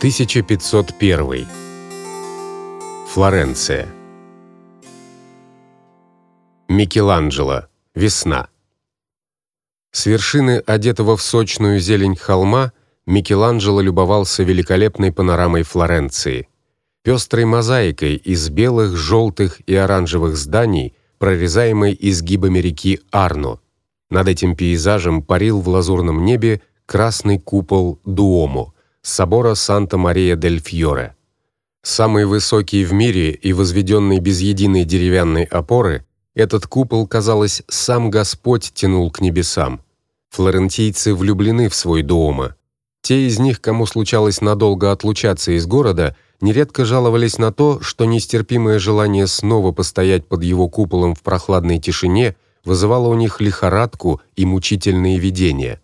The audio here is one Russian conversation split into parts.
1501. Флоренция. Микеланджело. Весна. С вершины одетого в сочную зелень холма Микеланджело любовался великолепной панорамой Флоренции, пестрой мозаикой из белых, желтых и оранжевых зданий, прорезаемой изгибами реки Арно. Над этим пейзажем парил в лазурном небе красный купол Дуомо собора Санта-Мария-дель-Фьоре. Самый высокий в мире и возведенный без единой деревянной опоры, этот купол, казалось, сам Господь тянул к небесам. Флорентийцы влюблены в свой Дуомо. Те из них, кому случалось надолго отлучаться из города, нередко жаловались на то, что нестерпимое желание снова постоять под его куполом в прохладной тишине вызывало у них лихорадку и мучительные видения.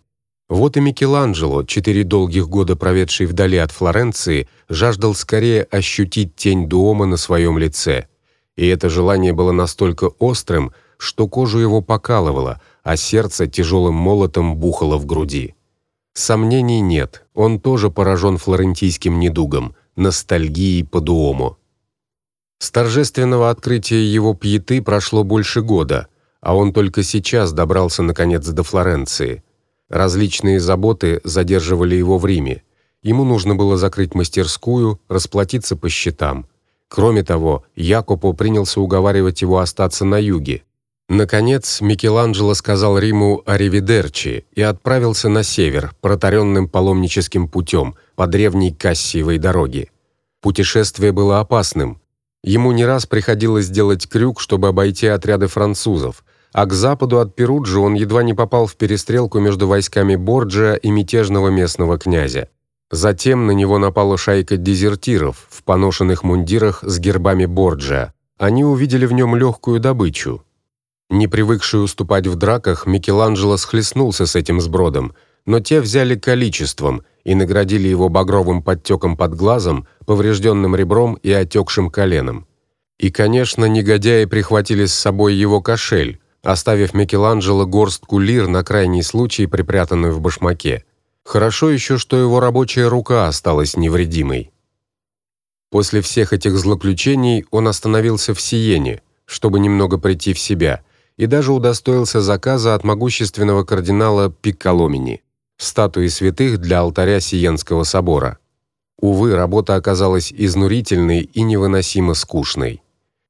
Вот и Микеланджело, четыре долгих года проведший вдали от Флоренции, жаждал скорее ощутить тень Дуомо на своем лице. И это желание было настолько острым, что кожу его покалывало, а сердце тяжелым молотом бухало в груди. Сомнений нет, он тоже поражен флорентийским недугом ностальгией по Дуомо. С торжественного открытия его пьеты прошло больше года, а он только сейчас добрался наконец до Флоренции. Различные заботы задерживали его в Риме. Ему нужно было закрыть мастерскую, расплатиться по счетам. Кроме того, Якопо принялся уговаривать его остаться на юге. Наконец, Микеланджело сказал Риму аривидерчи и отправился на север, протаренным паломническим путем по древней Кассиевой дороге. Путешествие было опасным. Ему не раз приходилось делать крюк, чтобы обойти отряды французов, а к западу от Перуджи он едва не попал в перестрелку между войсками Борджиа и мятежного местного князя. Затем на него напала шайка дезертиров в поношенных мундирах с гербами Борджиа. Они увидели в нем легкую добычу. Не привыкший уступать в драках, Микеланджело схлестнулся с этим сбродом, но те взяли количеством и наградили его багровым подтеком под глазом, поврежденным ребром и отекшим коленом. И, конечно, негодяи прихватили с собой его кошель, оставив Микеланджело горстку лир на крайний случай припрятанную в башмаке. Хорошо еще, что его рабочая рука осталась невредимой. После всех этих злоключений он остановился в Сиене, чтобы немного прийти в себя, и даже удостоился заказа от могущественного кардинала Пикколомини статуи святых для алтаря Сиенского собора. Увы, работа оказалась изнурительной и невыносимо скучной.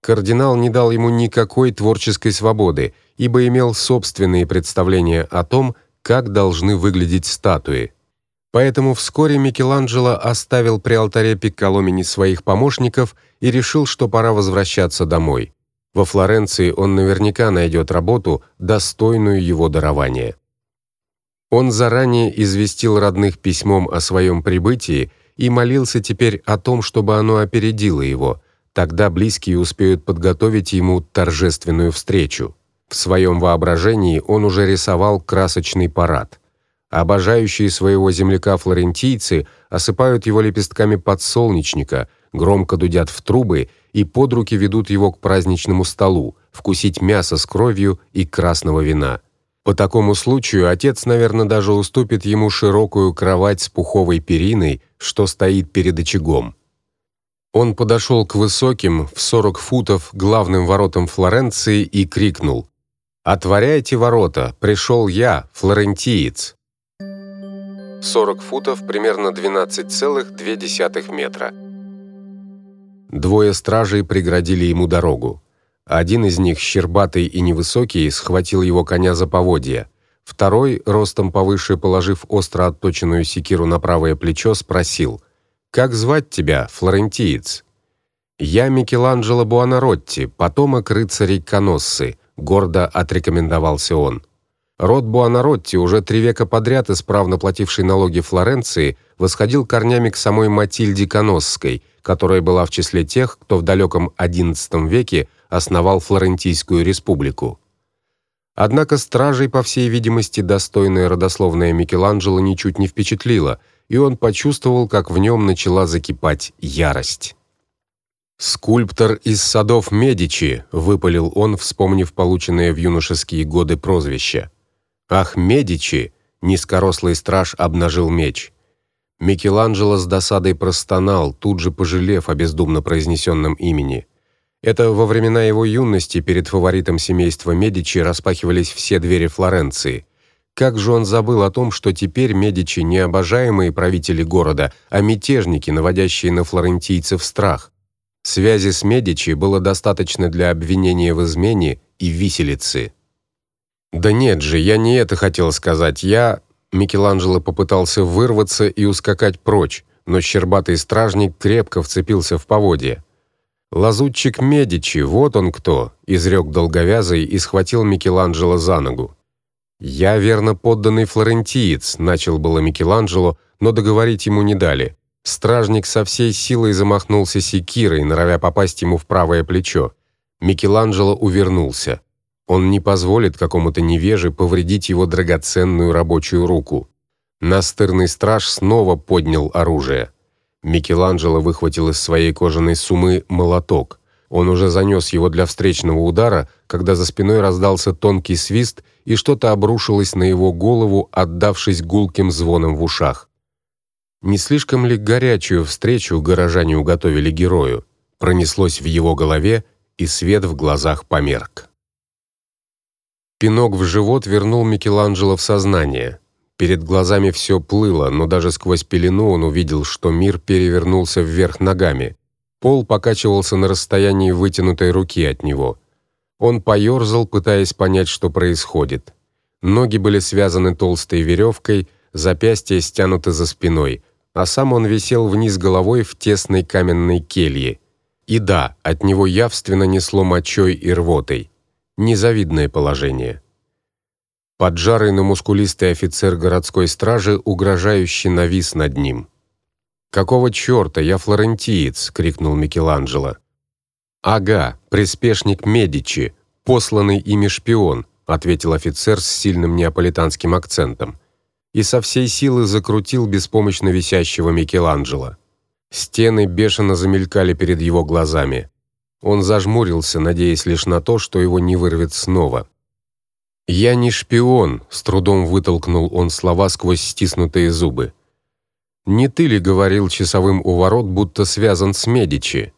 Кардинал не дал ему никакой творческой свободы, ибо имел собственные представления о том, как должны выглядеть статуи. Поэтому вскоре Микеланджело оставил при алтаре Пикколомини своих помощников и решил, что пора возвращаться домой. Во Флоренции он наверняка найдет работу, достойную его дарования. Он заранее известил родных письмом о своем прибытии и молился теперь о том, чтобы оно опередило его. Тогда близкие успеют подготовить ему торжественную встречу. В своем воображении он уже рисовал красочный парад. Обожающие своего земляка флорентийцы осыпают его лепестками подсолнечника, громко дудят в трубы и под руки ведут его к праздничному столу, вкусить мясо с кровью и красного вина. По такому случаю отец, наверное, даже уступит ему широкую кровать с пуховой периной, что стоит перед очагом. Он подошел к высоким в 40 футов главным воротам Флоренции и крикнул: "Отворяйте ворота, пришел я, флорентиец". 40 футов примерно 12,2 метра. Двое стражей преградили ему дорогу. Один из них, щербатый и невысокий, схватил его коня за поводья. Второй, ростом повыше, положив остро отточенную секиру на правое плечо, спросил: как звать тебя, флорентиец? Я Микеланджело Буонаротти, потомок рыцарей Каноссы, гордо отрекомендовался он. Род Буонаротти, уже три века подряд исправно плативший налоги Флоренции, восходил корнями к самой Матильде Каносской, которая была в числе тех, кто в далеком XI веке основал Флорентийскую республику. Однако стражей, по всей видимости, достойная родословная Микеланджело ничуть не впечатлила – и он почувствовал, как в нем начала закипать ярость. Скульптор из садов Медичи, выпалил он, вспомнив полученное в юношеские годы прозвище. Ах, Медичи, низкорослый страж обнажил меч. Микеланджело с досадой простонал, тут же пожалев о бездумно произнесенном имени. Это во времена его юности перед фаворитом семейства Медичи распахивались все двери Флоренции. Как же он забыл о том, что теперь Медичи не обожаемые правители города, а мятежники, наводящие на флорентийцев страх. Связи с Медичи было достаточно для обвинения в измене и виселицы. Да нет же, я не это хотел сказать. Я Микеланджело попытался вырваться и ускакать прочь, но щербатый стражник крепко вцепился в поводья. Лазутчик Медичи, вот он кто, изрек долговязый и схватил Микеланджело за ногу. Я верно подданный флорентиец, начал было Микеланджело, но договорить ему не дали. Стражник со всей силой замахнулся секирой, норовя попасть ему в правое плечо. Микеланджело увернулся. Он не позволит какому-то невеже повредить его драгоценную рабочую руку. Настырный страж снова поднял оружие. Микеланджело выхватил из своей кожаной сумы молоток. Он уже занес его для встречного удара, когда за спиной раздался тонкий свист, и что-то обрушилось на его голову, отдавшись гулким звоном в ушах. Не слишком ли горячую встречу горожане уготовили герою? Пронеслось в его голове, и свет в глазах померк. Пинок в живот вернул Микеланджело в сознание. Перед глазами все плыло, но даже сквозь пелену он увидел, что мир перевернулся вверх ногами. Пол покачивался на расстоянии вытянутой руки от него. Он поерзал, пытаясь понять, что происходит. Ноги были связаны толстой веревкой, запястья стянуты за спиной, а сам он висел вниз головой в тесной каменной келье. И да, от него явственно несло мочой и рвотой. Незавидное положение. Поджарый, но мускулистый офицер городской стражи угрожающе навис над ним. Какого чёрта, я флорентиец, крикнул Микеланджело. Ага, приспешник Медичи, посланный ими шпион, ответил офицер с сильным неаполитанским акцентом и со всей силы закрутил беспомощно висящего Микеланджело. Стены бешено замелькали перед его глазами. Он зажмурился, надеясь лишь на то, что его не вырвет снова. Я не шпион, с трудом вытолкнул он слова сквозь стиснутые зубы. Не ты ли говорил часовым у ворот, будто связан с Медичи?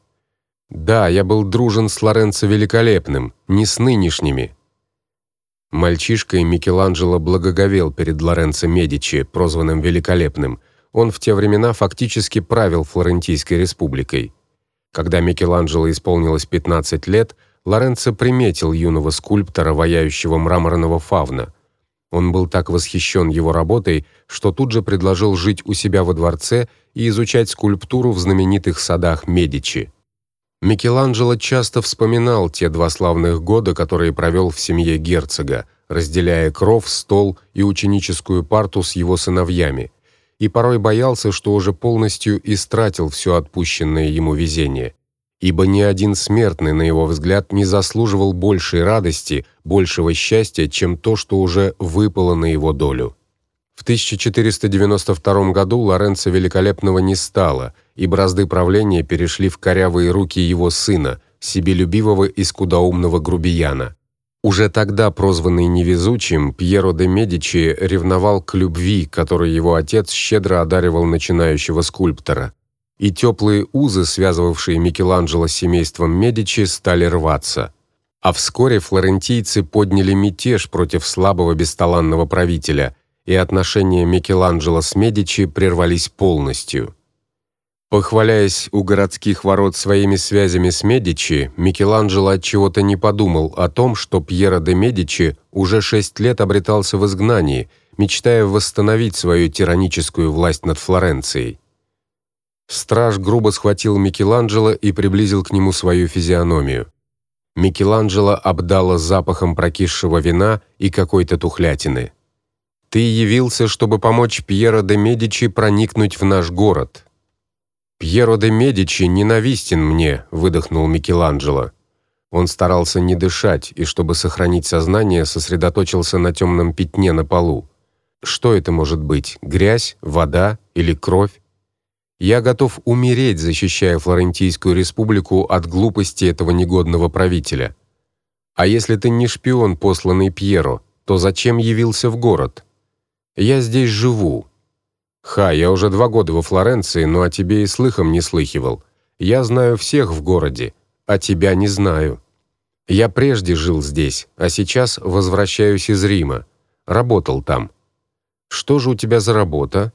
Да, я был дружен с Лоренцо Великолепным, не с нынешними. Мальчишка Микеланджело благоговел перед Лоренцо Медичи, прозванным Великолепным. Он в те времена фактически правил Флорентийской республикой. Когда Микеланджело исполнилось 15 лет, Лоренцо приметил юного скульптора, ваяющего мраморного фавна. Он был так восхищен его работой, что тут же предложил жить у себя во дворце и изучать скульптуру в знаменитых садах Медичи. Микеланджело часто вспоминал те два славных года, которые провел в семье герцога, разделяя кров, стол и ученическую парту с его сыновьями и порой боялся, что уже полностью истратил все отпущенное ему везение, ибо ни один смертный, на его взгляд, не заслуживал большей радости, большего счастья, чем то, что уже выпало на его долю. В 1492 году Лоренцо Великолепного не стало, и бразды правления перешли в корявые руки его сына, себелюбивого и скудоумного грубияна. Уже тогда прозванный невезучим, Пьеро де Медичи ревновал к любви, которой его отец щедро одаривал начинающего скульптора. И теплые узы, связывавшие Микеланджело с семейством Медичи, стали рваться. А вскоре флорентийцы подняли мятеж против слабого бесталанного правителя, и отношения Микеланджело с Медичи прервались полностью. Похваляясь у городских ворот своими связями с Медичи, Микеланджело от чего-то не подумал о том, что Пьеро де Медичи уже шесть лет обретался в изгнании, мечтая восстановить свою тираническую власть над Флоренцией. Страж грубо схватил Микеланджело и приблизил к нему свою физиономию. Микеланджело обдало запахом прокисшего вина и какой-то тухлятины. Ты явился, чтобы помочь Пьеро де Медичи проникнуть в наш город, Пьеро де Медичи ненавистен мне, выдохнул Микеланджело. Он старался не дышать и, чтобы сохранить сознание, сосредоточился на темном пятне на полу. Что это может быть? Грязь, вода или кровь? Я готов умереть, защищая Флорентийскую республику от глупости этого негодного правителя. А если ты не шпион, посланный Пьеро, то зачем явился в город? Я здесь живу. Ха, я уже два года во Флоренции, но о тебе и слыхом не слыхивал. Я знаю всех в городе, а тебя не знаю. Я прежде жил здесь, а сейчас возвращаюсь из Рима. Работал там. Что же у тебя за работа?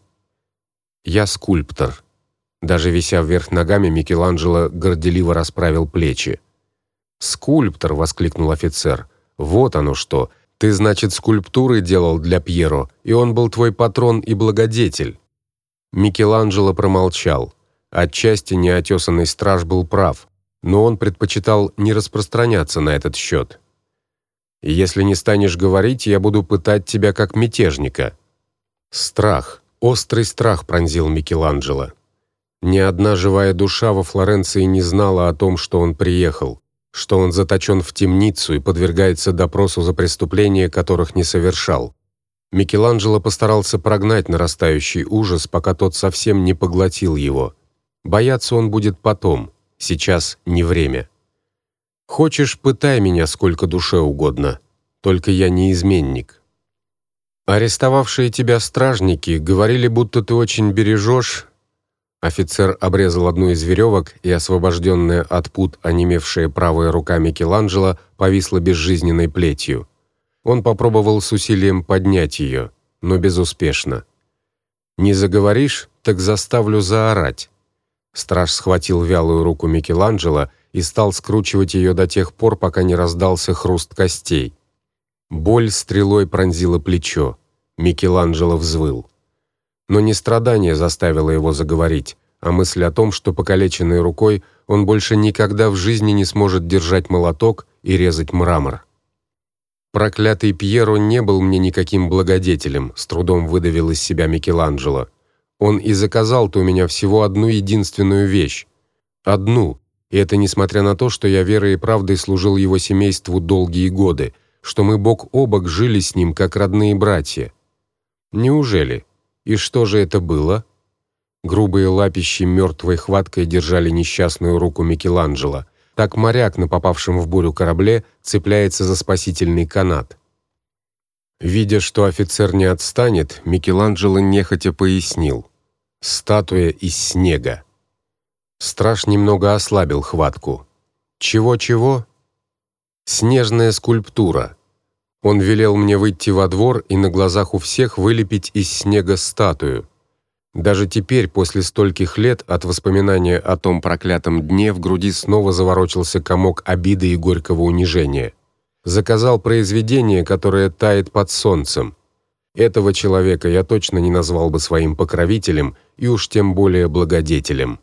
Я скульптор. Даже вися вверх ногами, Микеланджело горделиво расправил плечи. "Скульптор", воскликнул офицер. "Вот оно что. Ты, значит, скульптуры делал для Пьеро, и он был твой патрон и благодетель". Микеланджело промолчал. Отчасти неотесанный страж был прав, но он предпочитал не распространяться на этот счет. Если не станешь говорить, я буду пытать тебя как мятежника. Страх, острый страх пронзил Микеланджело. Ни одна живая душа во Флоренции не знала о том, что он приехал, что он заточен в темницу и подвергается допросу за преступления, которых не совершал. Микеланджело постарался прогнать нарастающий ужас, пока тот совсем не поглотил его. Бояться он будет потом, сейчас не время. Хочешь, пытай меня сколько душе угодно, только я не изменник. Арестовавшие тебя стражники говорили, будто ты очень бережешь. Офицер обрезал одну из веревок, и освобожденная от пут онемевшая правая рука Микеланджело повисла безжизненной плетью. Он попробовал с усилием поднять ее, но безуспешно. Не заговоришь, так заставлю заорать. Страж схватил вялую руку Микеланджело и стал скручивать ее до тех пор, пока не раздался хруст костей. Боль стрелой пронзила плечо. Микеланджело взвыл. Но не страдание заставило его заговорить, а мысль о том, что покалеченной рукой он больше никогда в жизни не сможет держать молоток и резать мрамор. Проклятый Пьеро не был мне никаким благодетелем, с трудом выдавил из себя Микеланджело. Он и заказал-то у меня всего одну единственную вещь. Одну, и это несмотря на то, что я верой и правдой служил его семейству долгие годы, что мы бок о бок жили с ним как родные братья. Неужели? И что же это было? Грубые лапищи мертвой хваткой держали несчастную руку Микеланджело. Так моряк на попавшем в бурю корабле цепляется за спасительный канат. Видя, что офицер не отстанет, Микеланджело нехотя пояснил: "Статуя из снега". Страж немного ослабил хватку. Чего-чего? Снежная скульптура. Он велел мне выйти во двор и на глазах у всех вылепить из снега статую. Даже теперь, после стольких лет, от воспоминания о том проклятом дне в груди снова заворочился комок обиды и горького унижения. Заказал произведение, которое тает под солнцем. Этого человека я точно не назвал бы своим покровителем и уж тем более благодетелем.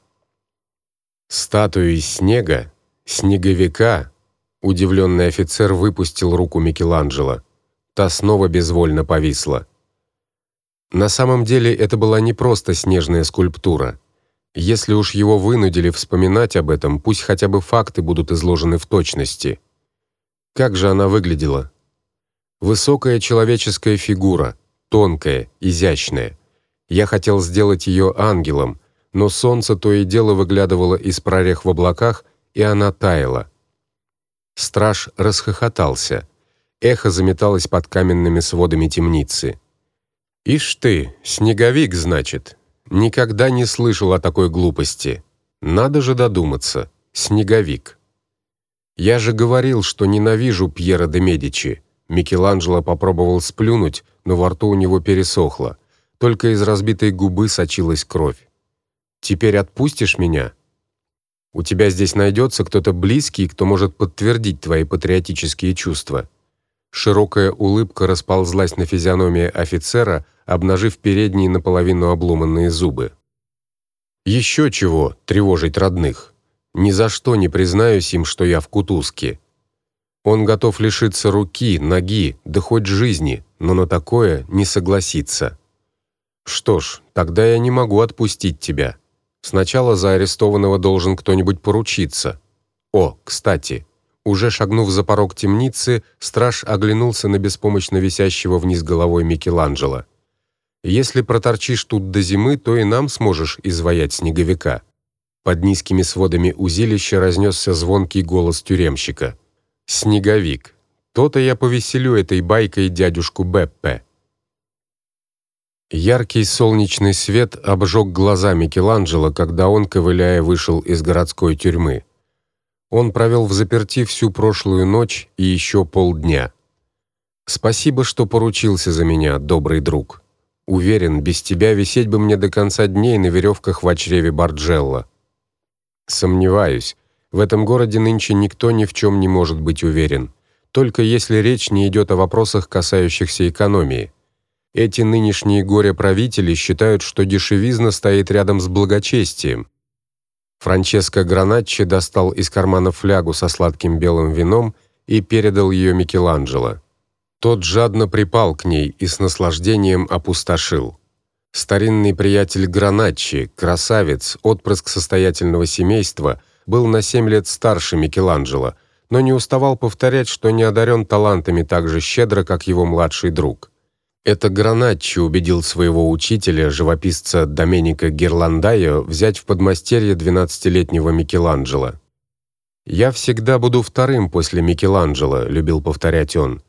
Статую из снега, снеговика, Удивленный офицер выпустил руку Микеланджело. Та снова безвольно повисла. На самом деле это была не просто снежная скульптура. Если уж его вынудили вспоминать об этом, пусть хотя бы факты будут изложены в точности. Как же она выглядела? Высокая человеческая фигура, тонкая, изящная. Я хотел сделать ее ангелом, но солнце то и дело выглядывало из прорех в облаках, и она таяла. Страж расхохотался. Эхо заметалось под каменными сводами темницы. Ишь ты, снеговик, значит. Никогда не слышал о такой глупости. Надо же додуматься. Снеговик. Я же говорил, что ненавижу Пьера де Медичи. Микеланджело попробовал сплюнуть, но во рту у него пересохло. Только из разбитой губы сочилась кровь. Теперь отпустишь меня? У тебя здесь найдется кто-то близкий, кто может подтвердить твои патриотические чувства. Широкая улыбка расползлась на физиономии офицера, обнажив передние наполовину обломанные зубы. Еще чего тревожить родных. Ни за что не признаюсь им, что я в кутузке. Он готов лишиться руки, ноги, да хоть жизни, но на такое не согласится. Что ж, тогда я не могу отпустить тебя. Сначала за арестованного должен кто-нибудь поручиться. О, кстати, уже шагнув за порог темницы, страж оглянулся на беспомощно висящего вниз головой Микеланджело. Если проторчишь тут до зимы, то и нам сможешь изваять снеговика. Под низкими сводами узилища разнесся звонкий голос тюремщика. Снеговик. То-то я повеселю этой байкой дядюшку Беппе. Яркий солнечный свет обжег глаза Микеланджело, когда он, ковыляя, вышел из городской тюрьмы. Он провел в заперти всю прошлую ночь и еще полдня. Спасибо, что поручился за меня, добрый друг. Уверен, без тебя висеть бы мне до конца дней на веревках в чреве Барджелла. Сомневаюсь. В этом городе нынче никто ни в чем не может быть уверен, только если речь не идет о вопросах, касающихся экономии. Эти нынешние горе-правители считают, что дешевизна стоит рядом с благочестием. Франческо Граначчи достал из кармана флягу со сладким белым вином и передал ее Микеланджело. Тот жадно припал к ней и с наслаждением опустошил. Старинный приятель Граначчи, красавец, отпрыск состоятельного семейства, был на семь лет старше Микеланджело, но не уставал повторять, что не одарен талантами так же щедро, как его младший друг. Это Граначчи убедил своего учителя, живописца Доменико Герландайо, взять в подмастерье двенадцатилетнего Микеланджело. Я всегда буду вторым после Микеланджело, любил повторять он.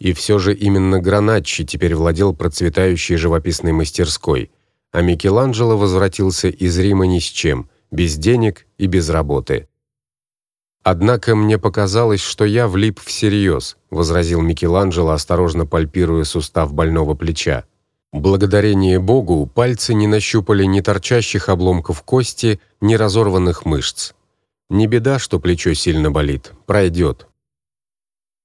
И все же именно Граначчи теперь владел процветающей живописной мастерской, а Микеланджело возвратился из Рима ни с чем, без денег и без работы. Однако мне показалось, что я влип всерьез, возразил Микеланджело, осторожно пальпируя сустав больного плеча. Благодарение Богу, пальцы не нащупали ни торчащих обломков кости, ни разорванных мышц. Не беда, что плечо сильно болит, пройдет.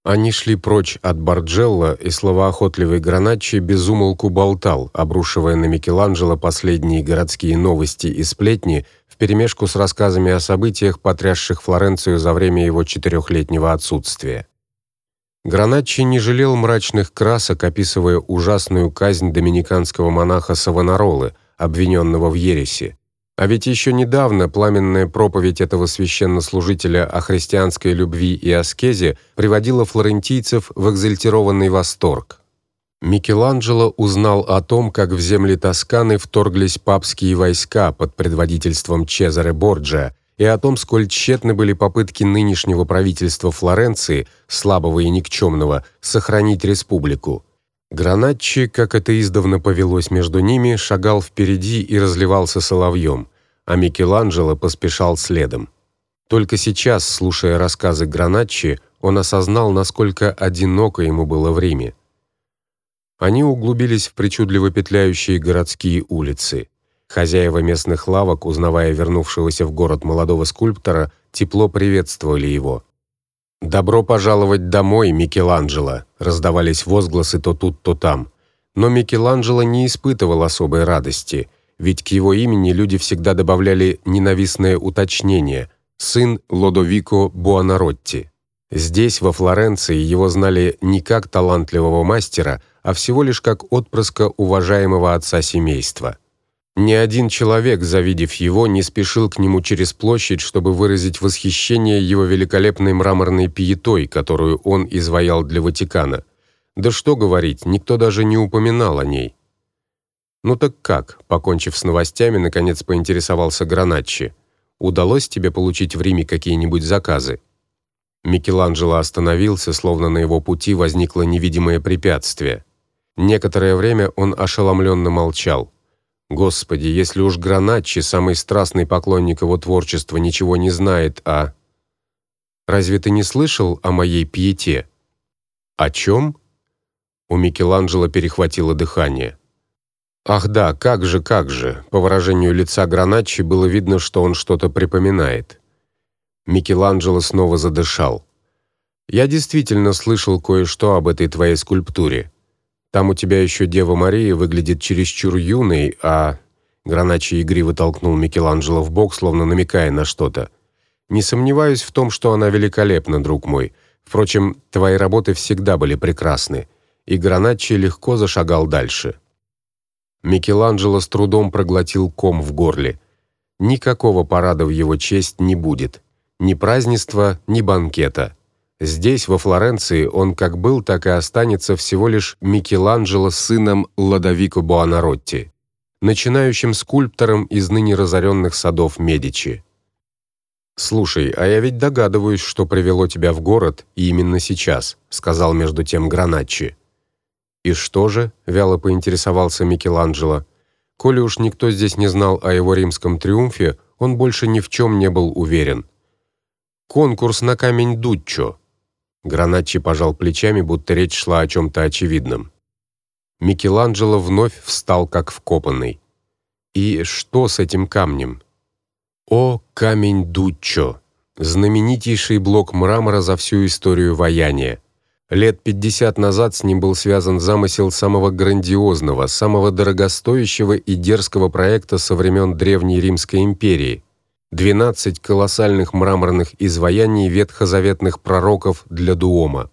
Они шли прочь от Барджелла, и словоохотливый Граначчи безумолку болтал, обрушивая на Микеланджело последние городские новости и сплетни вперемешку с рассказами о событиях, потрясших Флоренцию за время его четырехлетнего отсутствия. Граначчи не жалел мрачных красок, описывая ужасную казнь доминиканского монаха Савонаролы, обвиненного в ереси. А ведь еще недавно пламенная проповедь этого священнослужителя о христианской любви и аскезе приводила флорентийцев в экзальтированный восторг. Микеланджело узнал о том, как в земли Тосканы вторглись папские войска под предводительством Чезаре Борджиа, и о том, сколь тщетны были попытки нынешнего правительства Флоренции, слабого и никчемного, сохранить республику. Граначчи, как это издавна повелось между ними, шагал впереди и разливался соловьем, а Микеланджело поспешал следом. Только сейчас, слушая рассказы Граначчи, он осознал, насколько одиноко ему было в Риме. Они углубились в причудливо петляющие городские улицы. Хозяева местных лавок, узнавая вернувшегося в город молодого скульптора, тепло приветствовали его. Добро пожаловать домой, Микеланджело, раздавались возгласы то тут, то там. Но Микеланджело не испытывал особой радости, ведь к его имени люди всегда добавляли ненавистное уточнение: сын Лодовико Буонаротти. Здесь, во Флоренции, его знали не как талантливого мастера, а всего лишь как отпрыска уважаемого отца семейства. Ни один человек, завидев его, не спешил к нему через площадь, чтобы выразить восхищение его великолепной мраморной пиетой, которую он изваял для Ватикана. Да что говорить, никто даже не упоминал о ней. Ну так как, покончив с новостями, наконец поинтересовался Граначчи. Удалось тебе получить в Риме какие-нибудь заказы? Микеланджело остановился, словно на его пути возникло невидимое препятствие. Некоторое время он ошеломленно молчал. Господи, если уж Граначчи, самый страстный поклонник его творчества, ничего не знает о Разве ты не слышал о моей пиете? О чем? У Микеланджело перехватило дыхание. Ах да, как же, как же. По выражению лица Граначчи было видно, что он что-то припоминает. Микеланджело снова задышал. Я действительно слышал кое-что об этой твоей скульптуре. Там у тебя еще Дева Мария выглядит чересчур юной, а Граначи игриво толкнул Микеланджело в бок, словно намекая на что-то. Не сомневаюсь в том, что она великолепна, друг мой. Впрочем, твои работы всегда были прекрасны. И Граначи легко зашагал дальше. Микеланджело с трудом проглотил ком в горле. Никакого парада в его честь не будет, ни празднества, ни банкета. Здесь, во Флоренции, он как был, так и останется всего лишь Микеланджело сыном Лодовико Буонаротти, начинающим скульптором из ныне разоренных садов Медичи. Слушай, а я ведь догадываюсь, что привело тебя в город и именно сейчас, сказал между тем Граначчи. И что же? вяло поинтересовался Микеланджело. Коли уж никто здесь не знал о его римском триумфе, он больше ни в чем не был уверен. Конкурс на камень Дуччо. Граначчи пожал плечами, будто речь шла о чем то очевидном. Микеланджело вновь встал как вкопанный. И что с этим камнем? О, камень Дуччо, знаменитейший блок мрамора за всю историю ваяния. Лет 50 назад с ним был связан замысел самого грандиозного, самого дорогостоящего и дерзкого проекта со времен древней Римской империи. 12 колоссальных мраморных изваяний ветхозаветных пророков для Дуома.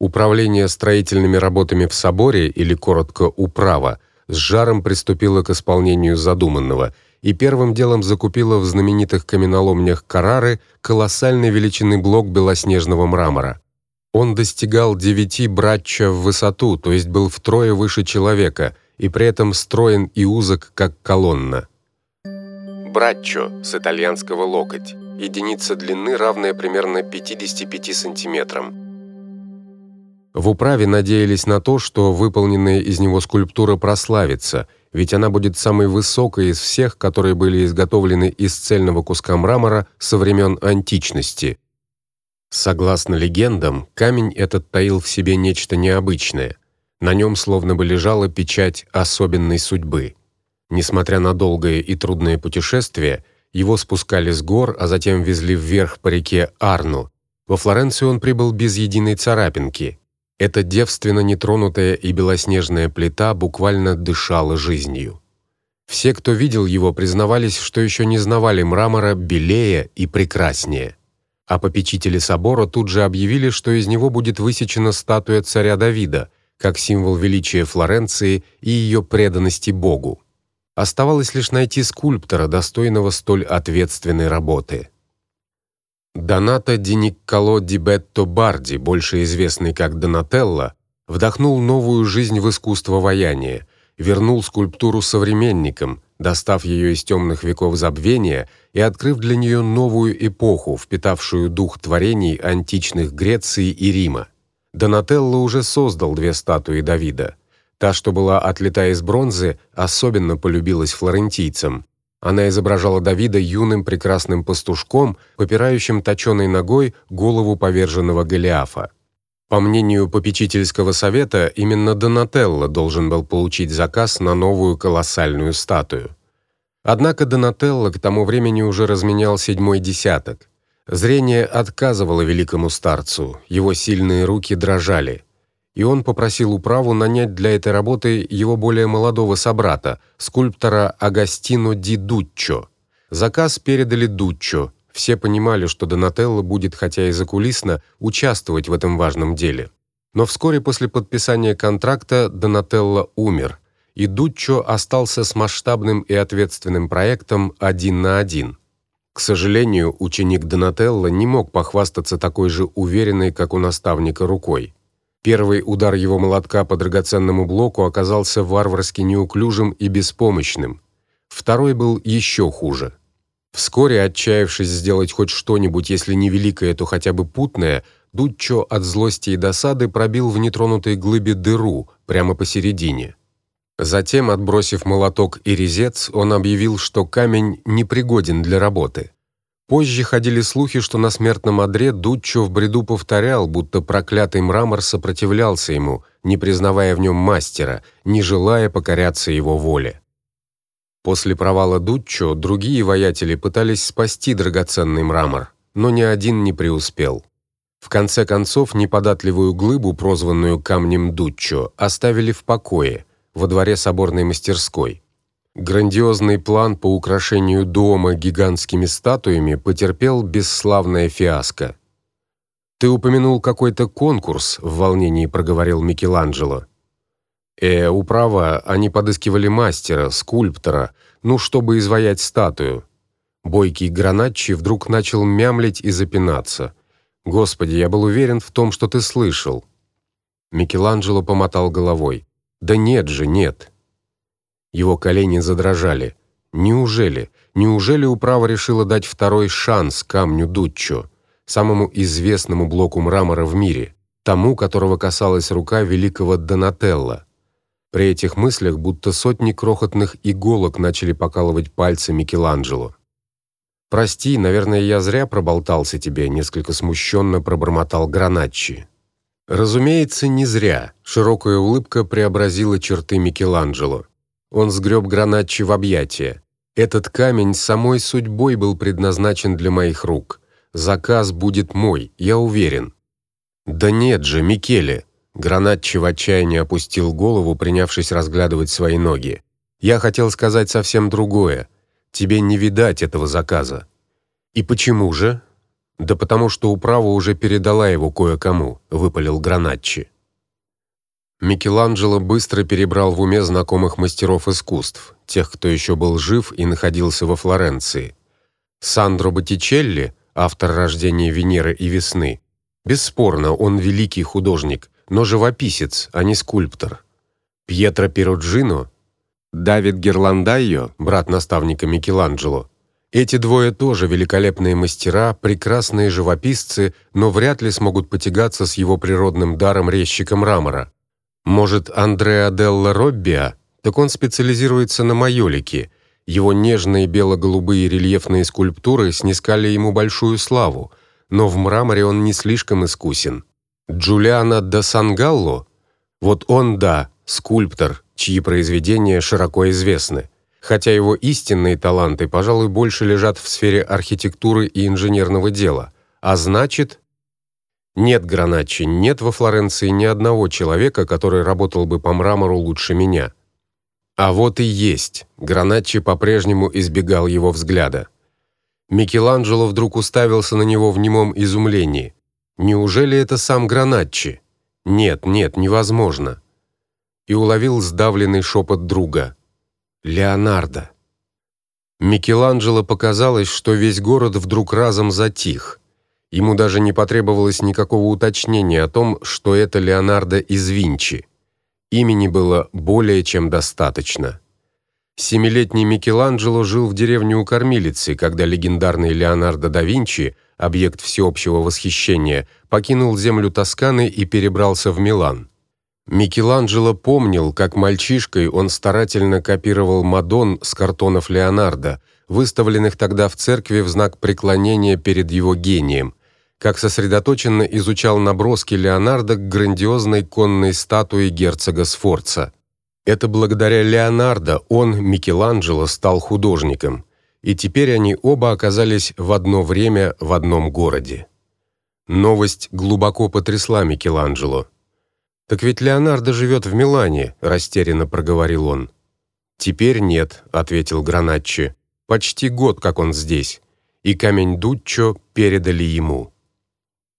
Управление строительными работами в соборе или коротко управа с жаром приступило к исполнению задуманного и первым делом закупило в знаменитых каменоломнях Карары колоссальной величины блок белоснежного мрамора. Он достигал 9 брачча в высоту, то есть был втрое выше человека, и при этом строен и узок, как колонна. Браччо с итальянского локоть. Единица длины, равная примерно 55 сантиметрам. В управе надеялись на то, что выполненная из него скульптура прославится, ведь она будет самой высокой из всех, которые были изготовлены из цельного куска мрамора со времен античности – Согласно легендам, камень этот таил в себе нечто необычное. На нем словно бы лежала печать особенной судьбы. Несмотря на долгое и трудное путешествие, его спускали с гор, а затем везли вверх по реке Арну. Во Флоренцию он прибыл без единой царапинки. Эта девственно нетронутая и белоснежная плита буквально дышала жизнью. Все, кто видел его, признавались, что еще не знавали мрамора белее и прекраснее а попечители собора тут же объявили, что из него будет высечена статуя царя Давида, как символ величия Флоренции и ее преданности Богу. Оставалось лишь найти скульптора, достойного столь ответственной работы. Донато ди Никколо ди Бетто Барди, больше известный как Донателло, вдохнул новую жизнь в искусство ваяния, вернул скульптуру современникам, достав ее из темных веков забвения и открыв для нее новую эпоху, впитавшую дух творений античных Греции и Рима. Донателло уже создал две статуи Давида. Та, что была отлита из бронзы, особенно полюбилась флорентийцам. Она изображала Давида юным прекрасным пастушком, попирающим точёной ногой голову поверженного Голиафа. По мнению попечительского совета, именно Донателло должен был получить заказ на новую колоссальную статую. Однако Донателло к тому времени уже разменял седьмой десяток. Зрение отказывало великому старцу, его сильные руки дрожали, и он попросил управу нанять для этой работы его более молодого собрата, скульптора Агастино ди Дуччо. Заказ передали Дуччо, все понимали, что Донателло будет, хотя и закулисно, участвовать в этом важном деле. Но вскоре после подписания контракта Донателло умер, и Дуччо остался с масштабным и ответственным проектом один на один. К сожалению, ученик Донателло не мог похвастаться такой же уверенной, как у наставника, рукой. Первый удар его молотка по драгоценному блоку оказался варварски неуклюжим и беспомощным. Второй был еще хуже. Вскоре, отчаявшись сделать хоть что-нибудь, если не великое, то хотя бы путное, Дуччо от злости и досады пробил в нетронутой глыбе дыру прямо посередине. Затем, отбросив молоток и резец, он объявил, что камень непригоден для работы. Позже ходили слухи, что на смертном одре Дуччо в бреду повторял, будто проклятый мрамор сопротивлялся ему, не признавая в нем мастера, не желая покоряться его воле. После провала Дуччо другие воятели пытались спасти драгоценный мрамор, но ни один не преуспел. В конце концов неподатливую глыбу, прозванную камнем Дуччо, оставили в покое во дворе соборной мастерской. Грандиозный план по украшению дома гигантскими статуями потерпел бесславное фиаско. Ты упомянул какой-то конкурс, в волнении проговорил Микеланджело. Э, управа, они подыскивали мастера, скульптора, ну, чтобы изваять статую. Бойкий Гранатчи вдруг начал мямлить и запинаться. Господи, я был уверен в том, что ты слышал. Микеланджело помотал головой. Да нет же, нет. Его колени задрожали. Неужели, неужели управа решила дать второй шанс камню Дуччо, самому известному блоку мрамора в мире? тому, которого касалась рука великого Донателло. При этих мыслях будто сотни крохотных иголок начали покалывать пальцы Микеланджело. Прости, наверное, я зря проболтался тебе, несколько смущенно пробормотал Граначчи. Разумеется, не зря. Широкая улыбка преобразила черты Микеланджело. Он сгреб Граначчи в объятия. Этот камень самой судьбой был предназначен для моих рук. Заказ будет мой, я уверен. Да нет же, Микеле. Граначчи в отчаянии опустил голову, принявшись разглядывать свои ноги. Я хотел сказать совсем другое. Тебе не видать этого заказа. И почему же? Да потому что управа уже передала его кое-кому, выпалил Граначчи. Микеланджело быстро перебрал в уме знакомых мастеров искусств, тех, кто еще был жив и находился во Флоренции. Сандро Боттичелли, автор Рождения Венеры и весны. Бесспорно, он великий художник, но живописец, а не скульптор. Пьетро Перуджино, Давид Герландайо, брат наставника Микеланджело. Эти двое тоже великолепные мастера, прекрасные живописцы, но вряд ли смогут потягаться с его природным даром резчика мрамора. Может, Андреа Делла Роббиа? Так он специализируется на майолике. Его нежные бело-голубые рельефные скульптуры снискали ему большую славу, но в мраморе он не слишком искусен. Джулиано да Сангалло? Вот он, да, скульптор, чьи произведения широко известны, хотя его истинные таланты, пожалуй, больше лежат в сфере архитектуры и инженерного дела. А значит, нет Граначчи, нет во Флоренции ни одного человека, который работал бы по мрамору лучше меня. А вот и есть. Граначчи по-прежнему избегал его взгляда. Микеланджело вдруг уставился на него в немом изумлении. Неужели это сам Граначчи? Нет, нет, невозможно и уловил сдавленный шепот друга. Леонардо. Микеланджело показалось, что весь город вдруг разом затих. Ему даже не потребовалось никакого уточнения о том, что это Леонардо из Винчи. Имени было более чем достаточно. Семилетний Микеланджело жил в деревне у кормилицы, когда легендарный Леонардо да Винчи, объект всеобщего восхищения, покинул землю Тосканы и перебрался в Милан. Микеланджело помнил, как мальчишкой он старательно копировал Мадон с картонов Леонардо, выставленных тогда в церкви в знак преклонения перед его гением, как сосредоточенно изучал наброски Леонардо к грандиозной конной статуе герцога Сфорца. Это благодаря Леонардо он, Микеланджело, стал художником, и теперь они оба оказались в одно время в одном городе. Новость глубоко потрясла Микеланджело. Так ведь Леонардо живет в Милане, растерянно проговорил он. Теперь нет, ответил Граначчи. Почти год, как он здесь, и камень Дуччо передали ему.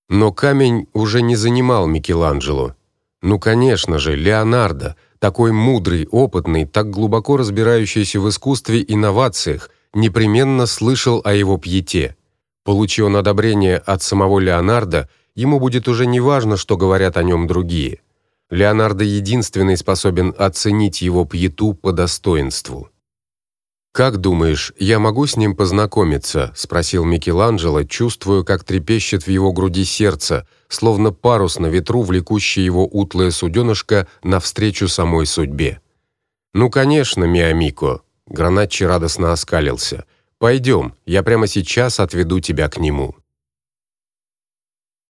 Но камень уже не занимал Микеланджело. Ну, конечно же, Леонардо, такой мудрый, опытный, так глубоко разбирающийся в искусстве и инновациях, непременно слышал о его пьете. Получив он одобрение от самого Леонардо, ему будет уже не важно, что говорят о нем другие. Леонардо единственный способен оценить его пьету по достоинству. Как думаешь, я могу с ним познакомиться, спросил Микеланджело, чувствуя, как трепещет в его груди сердце, словно парус на ветру, влекущий его утлое суденышко навстречу самой судьбе. Ну, конечно, Миамико, Граначчи радостно оскалился. Пойдем, я прямо сейчас отведу тебя к нему.